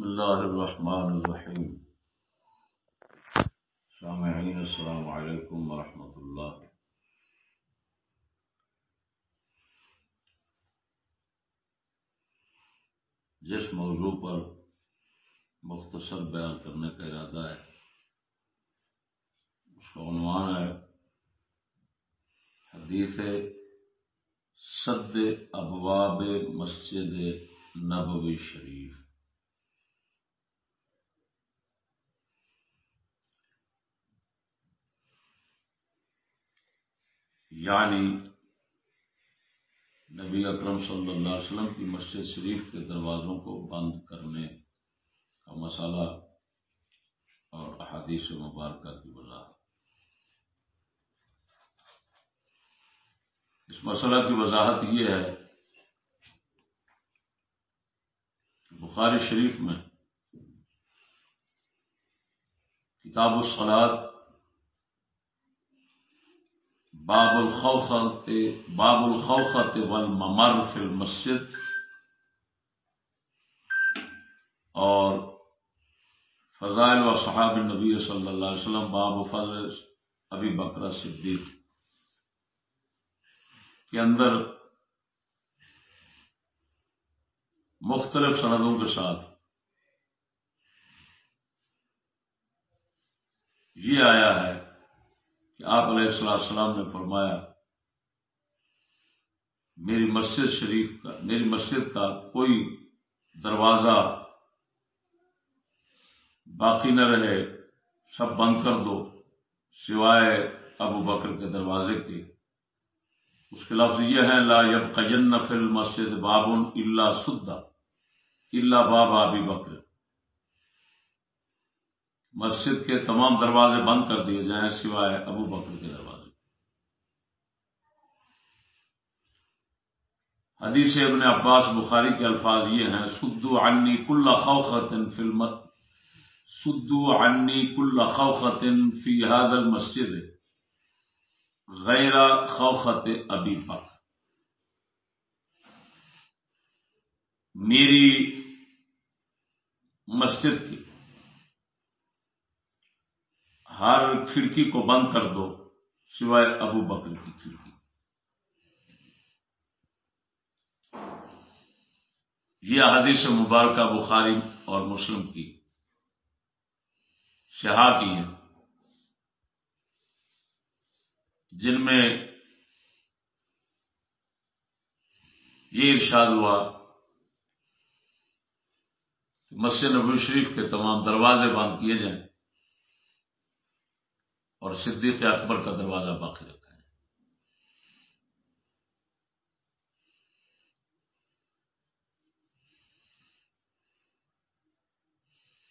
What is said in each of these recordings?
بسم الله الرحمن الرحيم سامعين السلام عليكم ورحمة الله جس موضوع پر مختصر بیان کرنے کا ارادہ ہے، اس کا عنوان ہے، حدیث صد ابواب مسجد نبوی شریف. یعنی نبی اکرم صلی اللہ علیہ وسلم کی مسجد شریف کے دروازوں کو بند کرنے کا مسئلہ اور احادیث مبارکہ کی وضاحت۔ اس مسئلہ کی وضاحت یہ ہے بخاری شریف میں کتاب الصلاط باب الخوخت باب الخوخت والممر فی المسجد اور فضائل و صحاب النبی صلی اللہ علیہ وسلم، باب فضل ابی بکرا صدیق کے اندر مختلف سندوں کے ساتھ یہ آیا ہے کہ آپ علیہ السلام نے فرمایا، میری مسجد شریف کا، میری مسجد کا کوئی دروازہ باقی نہ رہے، سب بند کر دو، سوائے ابو بکر کے دروازے کے۔ اس کے لفظ یہ ہے لا یب قین فل مسجد بابن اللہ سدا اللہ باب ابی بکر۔ مسجد کے تمام دروازے بند کر دیے جائیں سوائے ابو بکر کے دروازے۔ حدیث ابن عباس بخاری کے الفاظ یہ ہیں، سدو عنی کل خوخن فلم سدو عنی کل خوخن فی حاد المسجد غیر خوخت ابی بکر۔ میری مسجد کی ہر کھڑکی کو بند کر دو، سوائے ابو بکر کی کھڑکی۔ یہ حدیث مبارکہ بخاری اور مسلم کی شہا کی ہیں جن میں یہ ارشاد ہوا کہ مسجد نبی شریف کے تمام دروازے بند کیے جائیں۔ اور صدیق اکبر کا دروازہ باقی رکھا ہے۔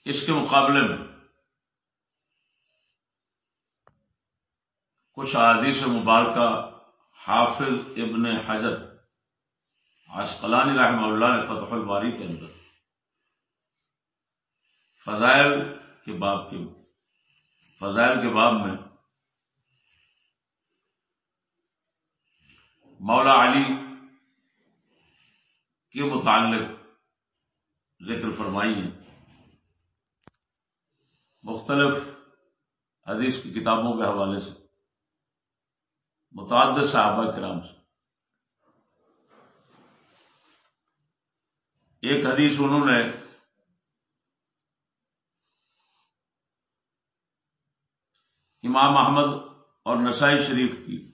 اس کے مقابلے میں کچھ حادیث مبارکہ حافظ ابن حجر عسقلانی رحمہ اللہ نے فتح الباری کے اندر فضائل کے باب کے فضائل کے باب میں مولا علی کے متعلق ذکر فرمائی ہے مختلف حدیث کی کتابوں کے حوالے سے، متعدد صحابہ کرام سے۔ ایک حدیث انہوں نے امام احمد اور نسائی شریف کی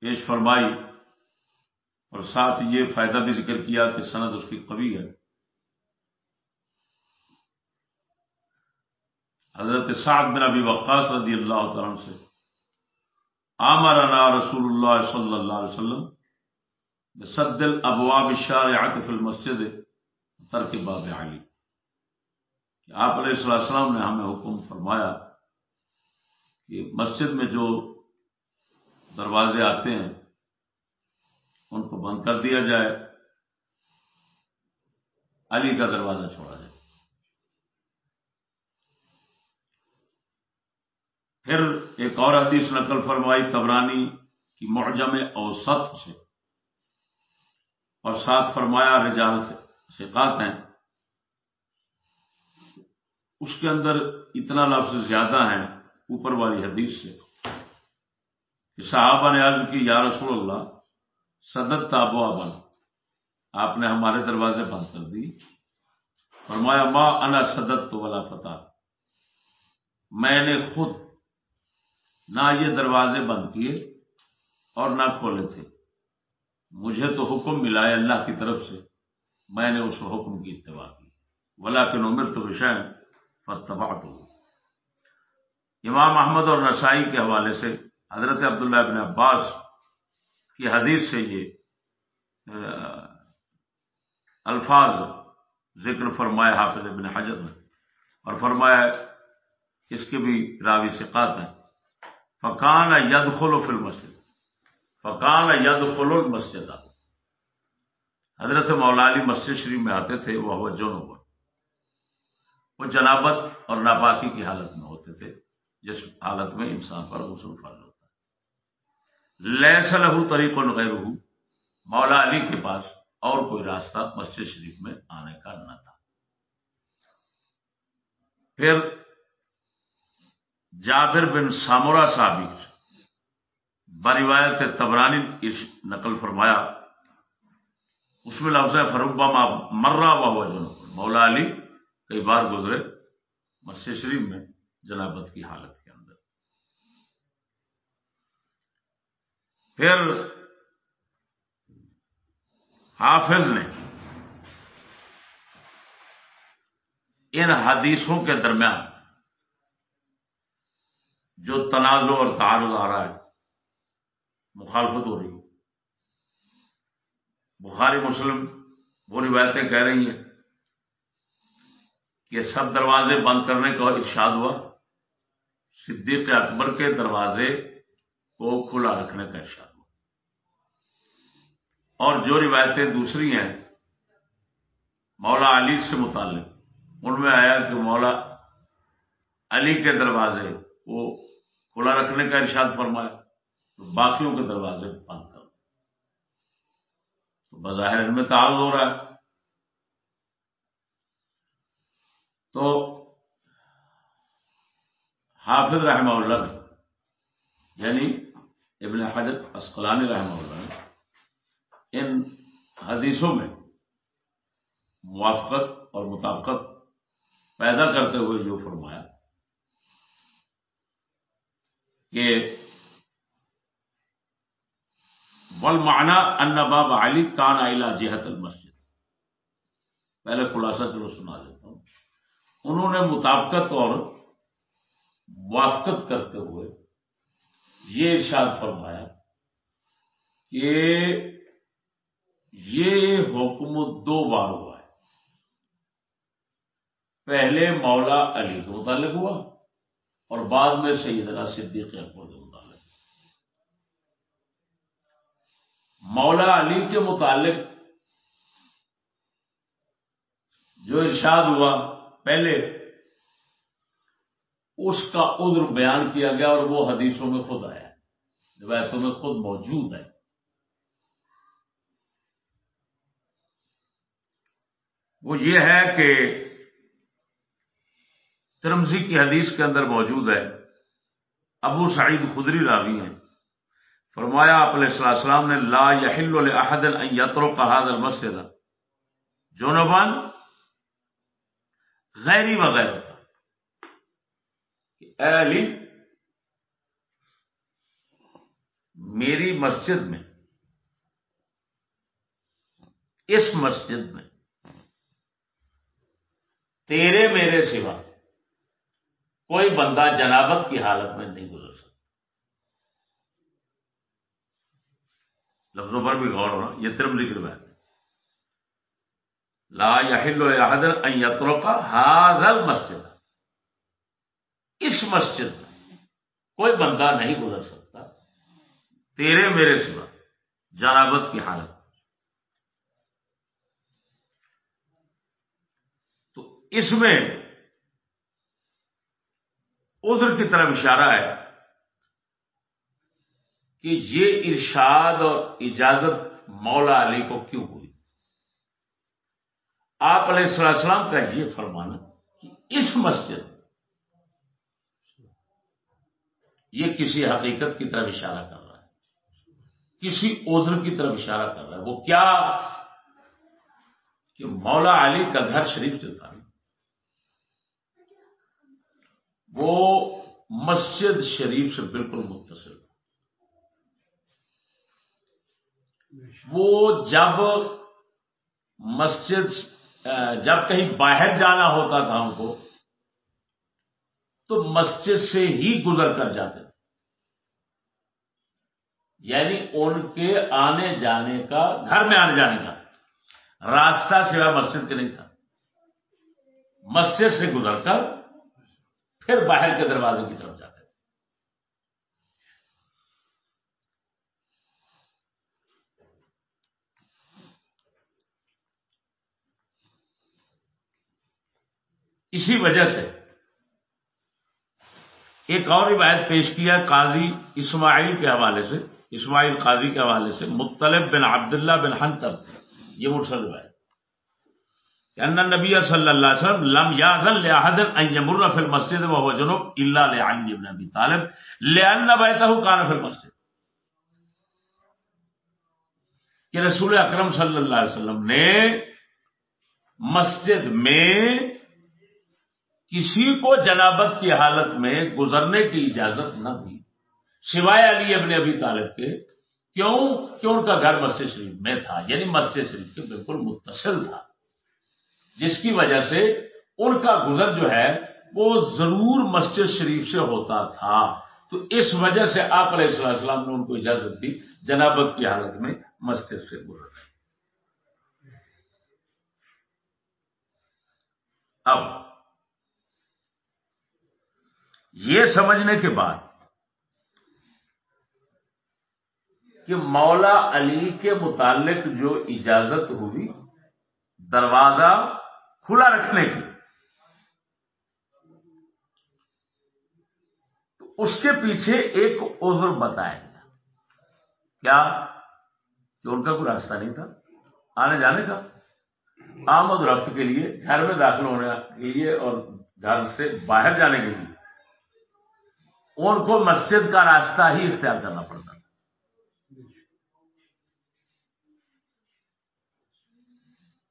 پیش فرمائی اور ساتھ یہ فائدہ بھی ذکر کیا کہ سند اس کی قوی ہے۔ حضرت سعد بن ابی وقاص رضی اللہ تعالی سے آمرنا رسول اللہ صلی اللہ علیہ وسلم سد الابواب الشارعات فی المسجد ترک باب علی۔ آپ علیہ السلام نے ہمیں حکم فرمایا کہ مسجد میں جو دروازے آتے ہیں، ان کو بند کر دیا جائے، علی کا دروازہ چھوڑا جائے۔ پھر ایک اور حدیث نقل فرمائی، تبرانی کی معجم اوسط سے، اور ساتھ فرمایا، رجال سے سکھات ہیں۔ اس کے اندر اتنا لفظ زیادہ ہیں اوپر والی حدیث سے کہ صحابہ نے عرض کی، یا رسول اللہ صدت تابو بن آپ نے ہمارے دروازے بند کر دی۔ فرمایا، ما انا صدت تو والا فتح۔ میں نے خود نہ یہ دروازے بند کیے اور نہ کھولے تھے۔ مجھے تو حکم ملا ہے اللہ کی طرف سے، میں نے اس حکم کی اتباع کی۔ ولا کے نمر تو وشین فتبا تو امام احمد اور نسائی کے حوالے سے حضرت عبداللہ ابن عباس کی حدیث سے یہ الفاظ ذکر فرمایا حافظ ابن حجر نے اور فرمایا اس کے بھی راوی سقات ہیں۔ فقان ید خلو فل مسجد فقان ید خلو مسجد حضرت مولا علی مسجد شریف میں آتے تھے، وہ جون وہ جنابت اور ناپاکی کی حالت میں ہوتے تھے۔ جس حالت میں انسان پر غسل فرض ہوتا ہے۔ لیس لہو طریق غیر مولا علی کے پاس اور کوئی راستہ مسجد شریف میں آنے کا نہ تھا۔ پھر جابر بن سامورا صاحب بروایت تبرانی نقل فرمایا، اس میں لفظ ہے فروبا مرا ہوا جو مولا علی کئی بار گزرے مسجد شریف میں۔ جنابت کی حالت کے اندر۔ پھر حافظ نے ان حدیثوں کے درمیان جو تنازع اور تعارض آ رہا ہے، مخالفت ہو رہی ہے۔ بخاری، مسلم وہ روایتیں کہہ رہی ہیں کہ سب دروازے بند کرنے کا ارشاد ہوا۔ صدیق اکبر کے دروازے کو کھلا رکھنے کا ارشاد ہوا۔ اور جو روایتیں دوسری ہیں، مولا علی سے متعلق، ان میں آیا کہ مولا علی کے دروازے کو کھلا رکھنے کا ارشاد فرمایا، تو باقیوں کے دروازے بند کر تو بظاہر ان میں تعاون ہو رہا ہے۔ تو حافظ رحمہ اللہ نے یعنی ابن حجر اسقلانی رحمہ اللہ نے ان حدیثوں میں موافقت اور مطابقت پیدا کرتے ہوئے جو فرمایا کہ ول مانا ان باب علی کان علا جہت المسجد۔ پہلے خلاصہ چلو سنا دیتا ہوں۔ انہوں نے مطابقت اور موافقت کرتے ہوئے یہ ارشاد فرمایا کہ یہ حکم دو بار ہوا ہے۔ پہلے مولا علی کے متعلق ہوا اور بعد میں سیدنا صدیق اکبر کے متعلق۔ مولا علی کے متعلق جو ارشاد ہوا پہلے اس کا عذر بیان کیا گیا اور وہ حدیثوں میں خود آیا روایتوں میں خود موجود ہے۔ وہ یہ ہے کہ ترمزی کی حدیث کے اندر موجود ہے، ابو سعید خدری راوی ہیں۔ فرمایا، آپ علیہ السلام نے، لا یحل احد یترو کا حاضر مسجد جونبان غیری وغیرہ علی میری مسجد میں، اس مسجد میں، تیرے میرے سوا کوئی بندہ جنابت کی حالت میں نہیں گزر سکتا۔ لفظوں پر بھی غور ہونا، یہ ترم ذکر بات لا یحل حدر یترو کا حاضر مسجد مسجد میں کوئی بندہ نہیں گزر سکتا۔ تیرے میرے سوا جنابت کی حالت۔ تو اس میں عذر کی طرف اشارہ ہے کہ یہ ارشاد اور اجازت مولا علی کو کیوں ہوئی؟ آپ علیہ السلام کا یہ فرمانا کہ اس مسجد یہ کسی حقیقت کی طرف اشارہ کر رہا ہے۔ کسی عذر کی طرف اشارہ کر رہا ہے۔ وہ کیا کہ مولا علی کا گھر شریف جو تھا، وہ مسجد شریف سے بالکل متصل تھا۔ وہ جب مسجد، جب کہیں باہر جانا ہوتا تھا ان کو تو مسجد سے ہی گزر کر جاتے تھے۔ یعنی ان کے آنے جانے کا، گھر میں آنے جانے کا راستہ سوا مسجد کے نہیں تھا۔ مسجد سے گزر کر پھر باہر کے دروازے کی طرف جاتے اسی وجہ سے ایک اور روایت پیش کیا قاضی اسماعیل کے حوالے سے، اسماعیل قاضی کے حوالے سے مطلب بن عبداللہ بن حنتر یہ مرسل روایت ان نبی صلی اللہ علیہ وسلم لم یاذن لاحد ان يمر في المسجد وهو جنوب الا لعلي بن ابي طالب لان بيته كان في المسجد۔ کہ رسول اکرم صلی اللہ علیہ وسلم نے مسجد میں کسی کو جنابت کی حالت میں گزرنے کی اجازت نہ دی۔ سوائے علی ابن ابی طالب کے، کیوں؟ کہ ان کا گھر مسجد شریف میں تھا یعنی مسجد شریف کے بالکل متصل تھا۔ جس کی وجہ سے ان کا گزر جو ہے، وہ ضرور مسجد شریف سے ہوتا تھا۔ تو اس وجہ سے آپ علیہ السلام نے ان کو اجازت دی، جنابت کی حالت میں مسجد سے گزر اب یہ سمجھنے کے بعد کہ مولا علی کے متعلق جو اجازت ہوئی دروازہ کھلا رکھنے کی، تو اس کے پیچھے ایک عذر بتایا گیا۔ کیا؟ کہ ان کا کوئی راستہ نہیں تھا؟ آنے جانے کا؟ آمد رفت کے لیے، گھر میں داخل ہونے کے لیے اور گھر سے باہر جانے کے لیے۔ ان کو مسجد کا راستہ ہی اختیار کرنا پڑتا تھا۔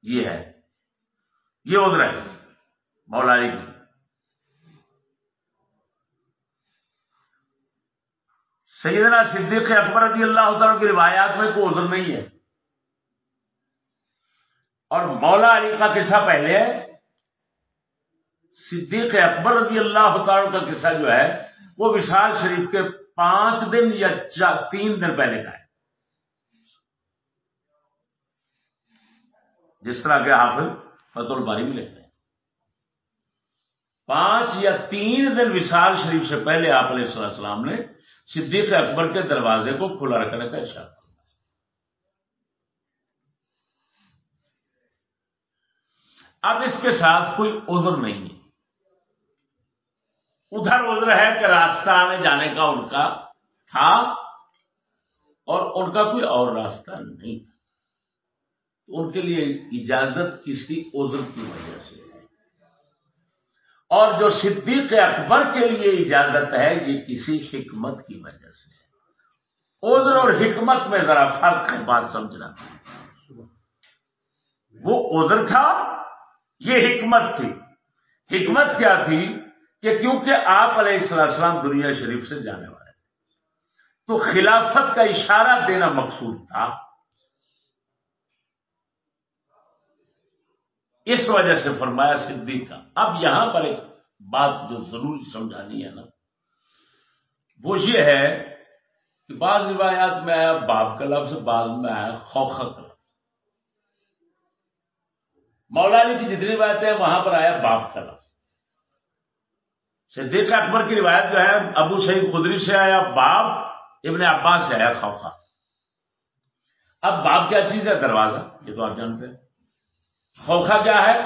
یہ ہے۔ یہ ادھر ہے۔ مولائی کی۔ سیدنا صدیق اکبر رضی اللہ تعالیٰ کی روایات میں کوئی عذر نہیں ہے۔ اور مولا علی کا قصہ پہلے ہے۔ صدیق اکبر رضی اللہ تعالیٰ کا قصہ جو ہے وہ وشال شریف کے پانچ دن یا تین دن پہلے کا ہے۔ جس طرح کے حافظ فت الباری بھی لکھتے ہیں۔ پانچ یا تین دن وشال شریف سے پہلے آپ علیہ السلام نے صدیق اکبر کے دروازے کو کھلا رکھنے کا ارشاد کیا اب اس کے ساتھ کوئی عذر نہیں ہے۔ ادھر ادھر ہے کہ راستہ آنے جانے کا ان کا تھا اور ان کا کوئی اور راستہ نہیں تھا۔ تو ان کے لیے اجازت کسی عذر کی وجہ سے ہے۔ اور جو صدیق اکبر کے لیے اجازت ہے، یہ کسی حکمت کی وجہ سے ہے۔ عذر اور حکمت میں ذرا فرق ہے، بات سمجھنا۔ وہ عذر تھا، یہ حکمت تھی۔ حکمت کیا تھی؟ کہ کیونکہ آپ علیہ السلام دنیا شریف سے جانے والے تھے۔ تو خلافت کا اشارہ دینا مقصود تھا۔ اس وجہ سے فرمایا صدیق کا، اب یہاں پر ایک بات جو ضروری سمجھانی ہے نا، وہ یہ ہے کہ بعض روایات میں آیا باپ کا لفظ بعض میں آیا خوخ لفظ مولالی کی جتنی باتیں ہیں، وہاں پر آیا باپ کا لفظ۔ صدیق اکبر کی روایت جو ہے، ابو سعید خدری سے آیا، باپ ابن عباس سے آیا خوخا اب باپ کیا چیز ہے؟ دروازہ، یہ تو آپ جانتے ہیں۔ خوخا کیا ہے؟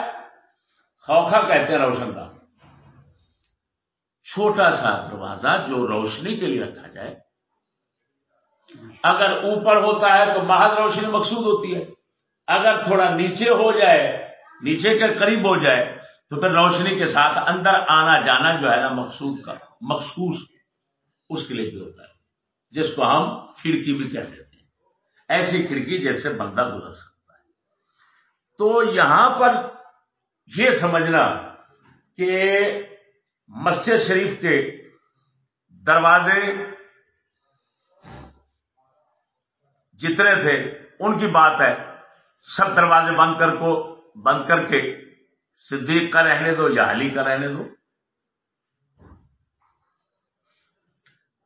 خوخا کہتے ہیں روشن دان چھوٹا سا دروازہ جو روشنی کے لیے رکھا جائے۔ اگر اوپر ہوتا ہے تو محض روشنی مقصود ہوتی ہے۔ اگر تھوڑا نیچے ہو جائے، نیچے کے قریب ہو جائے تو پھر روشنی کے ساتھ اندر آنا جانا جو ہے نا مقصود کا، مخصوص اس کے لیے بھی ہوتا ہے، جس کو ہم کھڑکی بھی کہہ دیتے ہیں۔ ایسی کھڑکی جیسے بندہ گزر سکتا ہے۔ تو یہاں پر یہ سمجھنا کہ مسجد شریف کے دروازے جتنے تھے، ان کی بات ہے، سب دروازے بند کر کو، بند کر کے صدیق کا رہنے دو، یا علی کا رہنے دو۔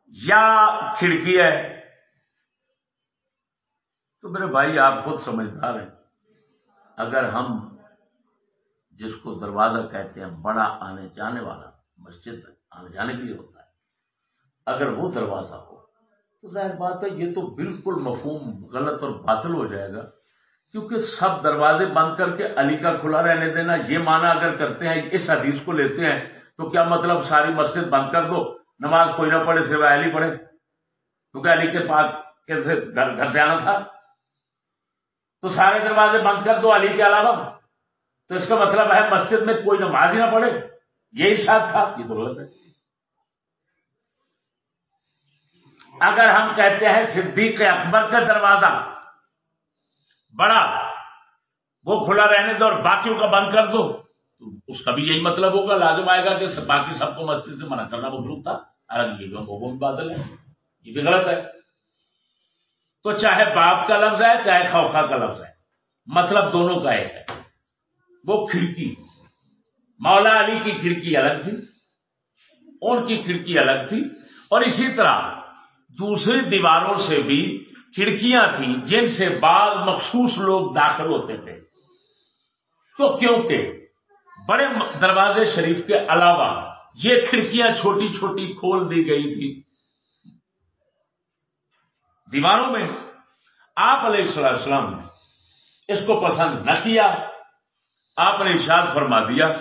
یا کھڑکی ہے۔ تو میرے بھائی، آپ خود سمجھدار ہیں۔ اگر ہم جس کو دروازہ کہتے ہیں، بڑا آنے جانے والا، مسجد آنے جانے کے لیے ہوتا ہے، اگر وہ دروازہ ہو، تو ظاہر بات ہے، یہ تو بالکل مفہوم غلط اور باطل ہو جائے گا۔ کیونکہ سب دروازے بند کر کے علی کا کھلا رہنے دینا، یہ مانا اگر کرتے ہیں، اس حدیث کو لیتے ہیں، تو کیا مطلب ساری مسجد بند کر دو؟ نماز کوئی نہ پڑھے سوائے علی پڑھے۔ کیونکہ علی کے پاس کیسے گھر سے آنا تھا۔ تو سارے دروازے بند کر دو علی کے علاوہ۔ تو اس کا مطلب ہے مسجد میں کوئی نماز ہی نہ پڑھے۔ یہی ساتھ تھا، یہ تو غلط ہے۔ اگر ہم کہتے ہیں صدیق اکبر کا دروازہ بڑا، وہ کھلا رہنے دو اور باقیوں کا بند کر دو۔ تو اس کا بھی یہی مطلب ہوگا، لازم آئے گا کہ باقی سب کو مسجد سے منع کرنا مخلوق تھا۔ یہ بھی بھی بادل ہے۔ یہ بھی غلط ہے۔ تو چاہے باپ کا لفظ ہے، چاہے خوفا کا لفظ ہے۔ مطلب دونوں کا ایک ہے۔ وہ کھڑکی، مولا علی کی کھڑکی الگ تھی، ان کی کھڑکی الگ تھی۔ اور اسی طرح دوسری دیواروں سے بھی کھڑکیاں تھیں جن سے بعض مخصوص لوگ داخل ہوتے تھے۔ تو کیونکہ بڑے دروازے شریف کے علاوہ یہ کھڑکیاں چھوٹی چھوٹی کھول دی گئی تھی۔ دیواروں میں آپ علیہ السلام نے اس کو پسند نہ کیا۔ آپ نے اشاد فرما دیا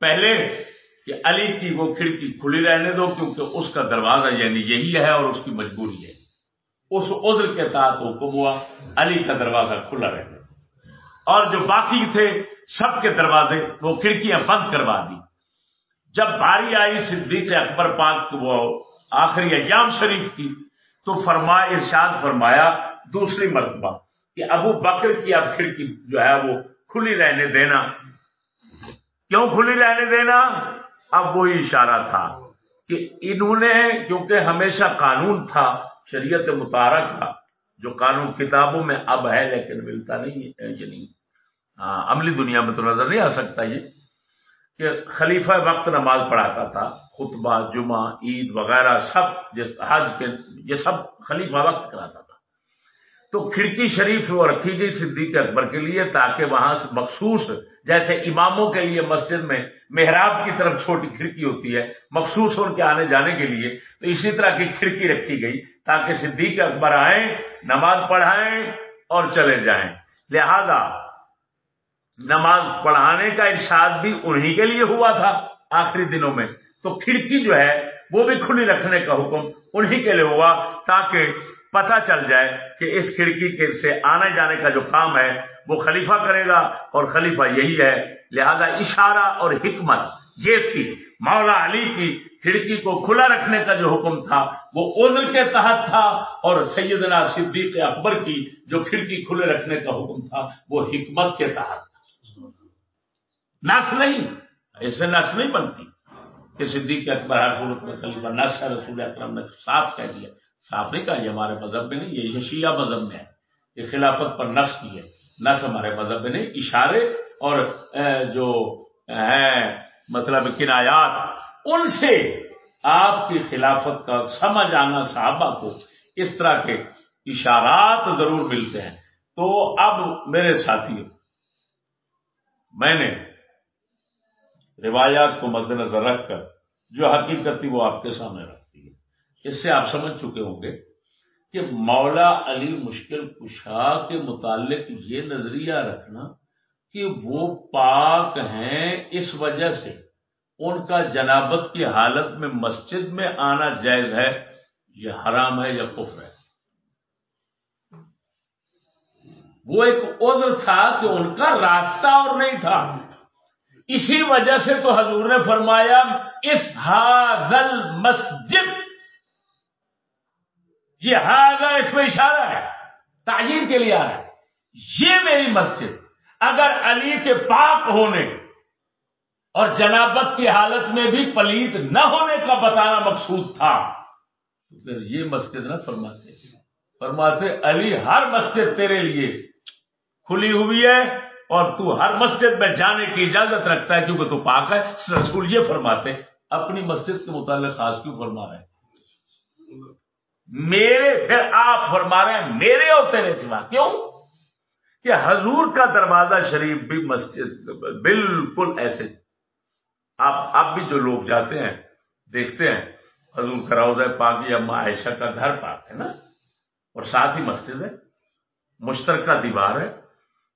پہلے کہ علی کی وہ کھڑکی کھلی رہنے دو کیونکہ اس کا دروازہ یعنی یہی ہے اور اس کی مجبوری ہے۔ اس عذر کے تحت حکم ہوا، علی کا دروازہ کھلا رہنے اور جو باقی تھے سب کے دروازے، وہ کھڑکیاں بند کروا دی۔ جب باری آئی صدیق اکبر پاک وہ آخری ایام شریف کی، تو فرما ارشاد فرمایا دوسری مرتبہ کہ ابو بکر کی اب کھڑکی جو ہے وہ کھلی رہنے دینا۔ کیوں کھلی رہنے دینا؟ اب وہی اشارہ تھا کہ انہوں نے کیونکہ ہمیشہ قانون تھا شریعت متارک کا جو قانون کتابوں میں اب ہے لیکن ملتا نہیں ہے یہ نہیں؟ ہاں، عملی دنیا میں تو نظر نہیں آ سکتا یہ کہ خلیفہ وقت نماز پڑھاتا تھا، خطبہ، جمعہ، عید وغیرہ، سب جس حج کے، یہ سب خلیفہ وقت کراتا تھا۔ تو کھڑکی شریف وہ رکھی گئی صدیق اکبر کے لیے تاکہ وہاں سے مخصوص جیسے اماموں کے لیے مسجد میں محراب کی طرف چھوٹی کھڑکی ہوتی ہے، مخصوص ان کے آنے جانے کے لیے، تو اسی طرح کی کھڑکی رکھی گئی تاکہ صدیق اکبر آئیں، نماز پڑھائیں اور چلے جائیں۔ لہذا نماز پڑھانے کا ارشاد بھی انہی کے لیے ہوا تھا آخری دنوں میں۔ تو کھڑکی جو ہے، وہ بھی کھلی رکھنے کا حکم انہی کے لیے ہوا تاکہ پتا چل جائے کہ اس کھڑکی کے سے آنے جانے کا جو کام ہے وہ خلیفہ کرے گا اور خلیفہ یہی ہے۔ لہذا اشارہ اور حکمت، یہ تھی۔ مولا علی کی کھڑکی کو کھلا رکھنے کا جو حکم تھا، وہ عذر کے تحت تھا اور سیدنا صدیق اکبر کی جو کھڑکی کھلے رکھنے کا حکم تھا، وہ حکمت کے تحت تھا۔ نس نہیں، ایسے نس نہیں بنتی۔ کہ صدیق اکبر ہر صورت میں خلیفہ نس ہے رسول اکرم نے صاف کہہ دیا۔ صاف نہیں کہا یہ ہمارے مذہب میں نہیں، یہ شیعہ مذہب میں ہے، یہ خلافت پر نس کی ہے۔ نس ہمارے مذہب میں نہیں، اشارے اور جو ہے مطلب کنایات، ان سے آپ کی خلافت کا سمجھ آنا صحابہ کو اس طرح کے اشارات ضرور ملتے ہیں۔ تو اب میرے ساتھی میں نے روایات کو مد نظر رکھ کر جو حقیقت تھی وہ آپ کے سامنے رکھتی ہے۔ اس سے آپ سمجھ چکے ہوں گے کہ مولا علی مشکل کشا کے متعلق یہ نظریہ رکھنا کہ وہ پاک ہیں اس وجہ سے ان کا جنابت کی حالت میں مسجد میں آنا جائز ہے، یہ حرام ہے یا کفر ہے۔ وہ ایک عذر تھا کہ ان کا راستہ اور نہیں تھا۔ اسی وجہ سے تو حضور نے فرمایا، اس حاضل مسجد، یہ حاضر اس میں اشارہ ہے تاجیر کے لیے آ رہا ہے۔ یہ میری مسجد، اگر علی کے پاک ہونے اور جنابت کی حالت میں بھی پلیت نہ ہونے کا بتانا مقصود تھا، تو پھر یہ مسجد نہ فرماتے۔ فرماتے، علی ہر مسجد تیرے لیے کھلی ہوئی ہے۔ اور تو ہر مسجد میں جانے کی اجازت رکھتا ہے کیونکہ تو پاک ہے۔ رسول یہ فرماتے اپنی مسجد کے متعلق خاص کیوں فرما رہے ہیں؟ میرے، پھر آپ فرما رہے ہیں، میرے اور تیرے سوا کیوں؟ کہ حضور کا دروازہ شریف بھی مسجد بالکل ایسے۔ آپ اب بھی جو لوگ جاتے ہیں، دیکھتے ہیں، حضور کا روزہ پاک یا ماں عائشہ کا گھر پاک ہے نا؟ اور ساتھ ہی مسجد ہے۔ مشترکہ دیوار ہے۔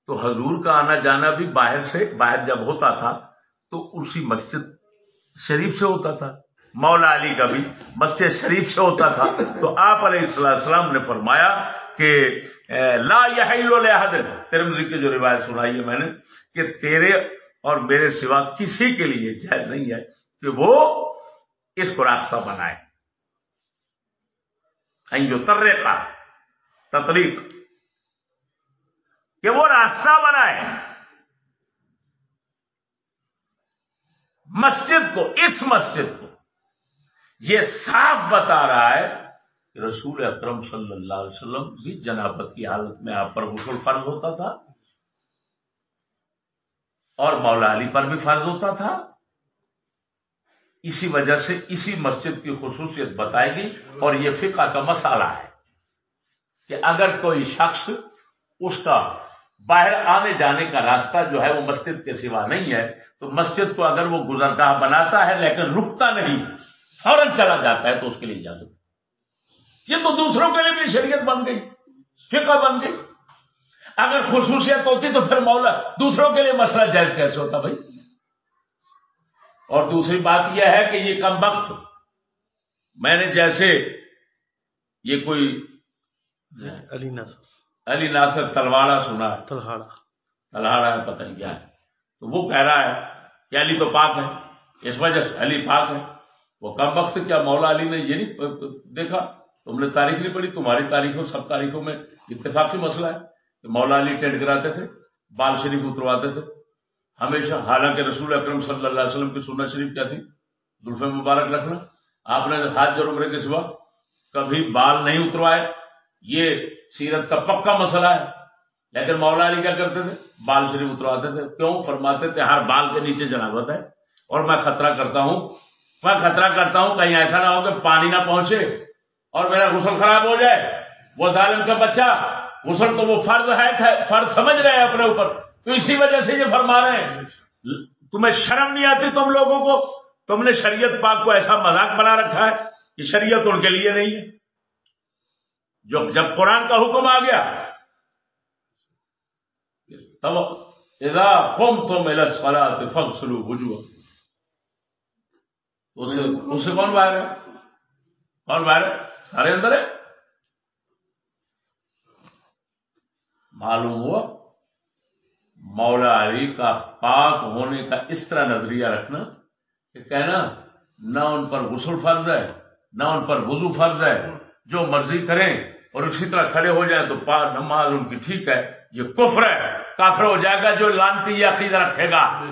تو حضور کا آنا جانا بھی باہر سے، باہر جب ہوتا تھا تو اسی مسجد شریف سے ہوتا تھا۔ مولا علی کا بھی مسجد شریف سے ہوتا تھا۔ تو آپ علیہ السلام نے فرمایا کہ لا ترمزی کی جو روایت سنائی ہے میں نے کہ تیرے اور میرے سوا کسی کے لیے جائز نہیں ہے کہ وہ اس کو راستہ بنائے۔ جو ترے کا تطریق۔ کہ وہ راستہ بنائے۔ مسجد کو، اس مسجد کو۔ یہ صاف بتا رہا ہے کہ رسول اکرم صلی اللہ علیہ وسلم بھی جنابت کی حالت میں آپ پر غسل فرض ہوتا تھا اور مولا علی پر بھی فرض ہوتا تھا۔ اسی وجہ سے اسی مسجد کی خصوصیت بتائے گی اور یہ فقہ کا مسئلہ ہے کہ اگر کوئی شخص اس کا باہر آنے جانے کا راستہ جو ہے وہ مسجد کے سوا نہیں ہے۔ تو مسجد کو اگر وہ گزرگاہ بناتا ہے لیکن رکتا نہیں، فوراً چلا جاتا ہے تو اس کے لیے اجازت یہ تو دوسروں کے لیے بھی شریعت بن گئی، فقہ بن گئی۔ اگر خصوصیت ہوتی تو پھر مولا دوسروں کے لیے مسئلہ جائز کیسے ہوتا بھائی؟ اور دوسری بات یہ ہے کہ یہ کم وقت، میں نے جیسے یہ کوئی علی ناصر علی ناصر تلواڑا سنا ہے۔ تلہاڑا تلہاڑا ہے پتہ نہیں کیا ہے۔ تو وہ کہہ رہا ہے کہ علی تو پاک ہے اس وجہ سے علی پاک ہے۔ وہ کم وقت کیا مولا علی نے یہ نہیں دیکھا؟ تم نے تاریخ نہیں پڑھی تمہاری تاریخوں سب تاریخوں میں اتفاقی مسئلہ ہے۔ کہ مولا علی ٹینٹ کراتے تھے بال شریف اترواتے تھے۔ ہمیشہ حالانکہ رسول اکرم صلی اللہ علیہ وسلم کی سنت شریف کیا تھی؟ زلف مبارک رکھنا۔ آپ نے ہاتھ عمرے کے سوا کبھی بال نہیں اتروائے۔ یہ سیرت کا پکا مسئلہ ہے۔ لیکن مولا علی کیا کرتے تھے؟ بال شریف اترواتے تھے۔ کیوں؟ فرماتے تھے، ہر بال کے نیچے جنابت ہے۔ اور میں خطرہ کرتا ہوں، میں خطرہ کرتا ہوں، کہیں ایسا نہ ہو کہ پانی نہ پہنچے اور میرا غسل خراب ہو جائے۔ وہ ظالم کا بچہ، غسل تو وہ فرض ہے، فرض سمجھ رہے ہیں اپنے اوپر۔ تو اسی وجہ سے یہ فرما رہے ہیں۔ تمہیں شرم نہیں آتی تم لوگوں کو؟ تم نے شریعت پاک کو ایسا مذاق بنا رکھا ہے کہ شریعت ان کے لیے نہیں ہے۔ جو جب قرآن کا حکم آ گیا تب ادا قوم تو میرا سوال فم سلو بجو اسے کون باہر ہے؟ کون باہر ہے؟ سارے اندر ہے؟ معلوم ہوا، مولا علی کا پاک ہونے کا اس طرح نظریہ رکھنا کہ کہنا، نہ ان پر غسل فرض ہے، نہ ان پر وضو فرض ہے، جو مرضی کریں۔ اور اسی طرح کھڑے ہو جائیں تو نماز ان کی ٹھیک ہے۔ یہ کفر ہے۔ کافر ہو جائے گا جو لانتی عقیدہ رکھے گا۔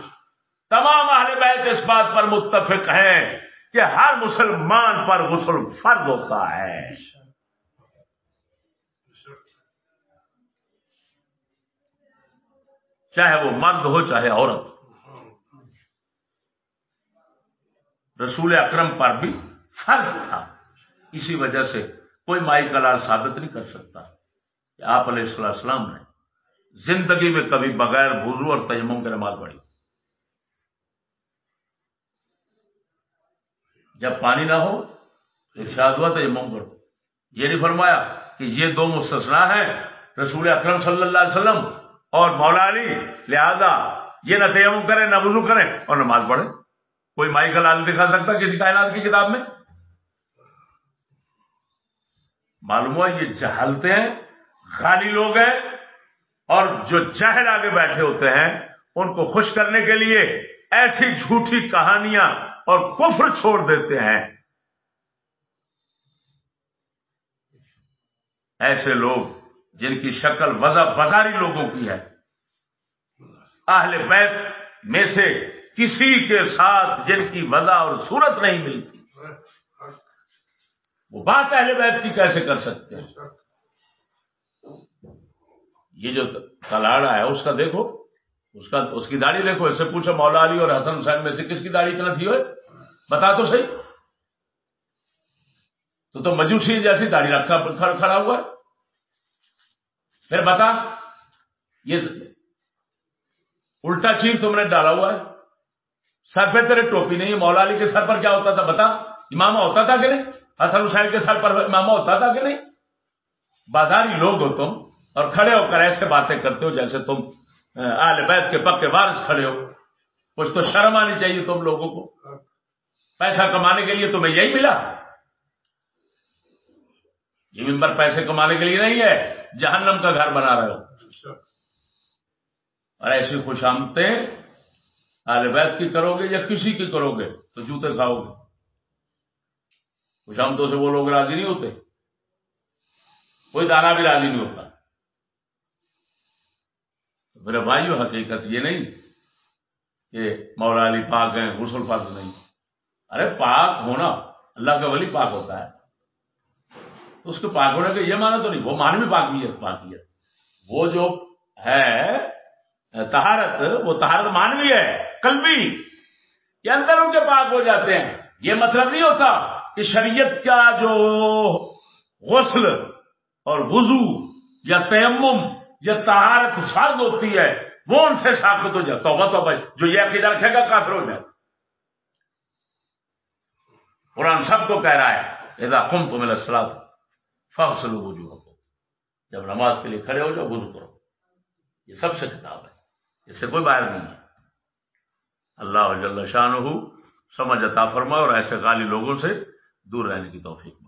تمام اہل بیت اس بات پر متفق ہیں کہ ہر مسلمان پر غسل فرض ہوتا ہے۔ چاہے وہ مرد ہو، چاہے عورت۔ رسول اکرم پر بھی فرض تھا۔ اسی وجہ سے کوئی مائی کلال ثابت نہیں کر سکتا کہ آپ علیہ السلام السلام نے زندگی میں کبھی بغیر بھوزو اور تجموں کے نماز پڑھی۔ جب پانی نہ ہو ارشاد ہوا تیمم کرو۔ یہ نہیں فرمایا کہ یہ دو مستثنا ہیں، رسول اکرم صلی اللہ علیہ وسلم اور مولا علی۔ لہذا یہ نہ تیمم کریں، نہ وضو کریں اور نماز پڑھیں۔ کوئی مائی کلال دکھا سکتا کسی کائنات کی کتاب میں۔ معلوم ہوا یہ جہلتے ہیں خالی لوگ ہیں، اور جو چہل آگے بیٹھے ہوتے ہیں، ان کو خوش کرنے کے لیے ایسی جھوٹی کہانیاں اور کفر چھوڑ دیتے ہیں۔ ایسے لوگ جن کی شکل وزا بازاری لوگوں کی ہے۔ اہل بیت میں سے کسی کے ساتھ جن کی وزا اور صورت نہیں ملتی۔ وہ بات اہل بیت کی کیسے کر سکتے ہیں؟ یہ جو کلاڑا ہے اس کا دیکھو اس کا اس کی داڑھی دیکھو اس سے پوچھو مولا علی اور حسن حسین میں سے کس کی داڑھی اتنا تھی ہوئے؟ بتا تو صحیح۔ تو تو مجوسی جیسی داڑھی رکھا کھڑا ہوا ہے۔ پھر بتا یہ الٹا چیز تم نے ڈالا ہوا ہے۔ سر پہ تیرے ٹوپی نہیں مولا علی کے سر پر کیا ہوتا تھا؟ بتا۔ امامہ ہوتا تھا کہ نہیں؟ حسن حسین کے سر پر امامہ ہوتا تھا کہ نہیں؟ بازاری لوگ ہو تم اور کھڑے ہو کر ایسے باتیں کرتے ہو جیسے تم آل بیت کے پکے وارث کھڑے ہو۔ کچھ تو شرم آنی چاہیے تم لوگوں کو۔ پیسہ کمانے کے لیے تمہیں یہی ملا۔ یہ ممبر پیسے کمانے کے لیے نہیں ہے، جہنم کا گھر بنا رہے ہو۔ اور ایسی خوش آمدیں آل بیت کی کرو گے یا کسی کی کرو گے؟ تو جوتے کھاؤ گے۔ خوش سے وہ لوگ راضی نہیں ہوتے۔ کوئی دانا بھی راضی نہیں ہوتا۔ میرے بھائیو، حقیقت یہ نہیں کہ مولا علی پاک ہیں غسل پاک نہیں۔ ارے، پاک ہونا اللہ کا ولی پاک ہوتا ہے۔ تو اس کے پاک ہونے کا یہ مانا تو نہیں، وہ مانوی پاک بھی ہے پاکی ہے۔ وہ جو ہے تہارت وہ تہارت مانوی ہے، قلبی۔ یہ اندر ان کے پاک ہو جاتے ہیں۔ یہ مطلب نہیں ہوتا۔ شریعت کا جو غسل اور وضو یا تیمم یا تہارت فرد ہوتی ہے، وہ ان سے ثابت ہو جاتا ہوگا تو جو یہ عقیدہ رکھے گا، کافر ہو جائے۔ قرآن سب کو کہہ رہا ہے، اذا کم تو میرا سلاد فخلو وجو جب نماز کے لیے کھڑے ہو جاؤ، وضو کرو۔ یہ سب سے کتاب ہے۔ اس سے کوئی باہر نہیں ہے۔ اللہ جل شان ہو سمجھ عطا فرما اور ایسے غالی لوگوں سے دور رہنے کی توفیق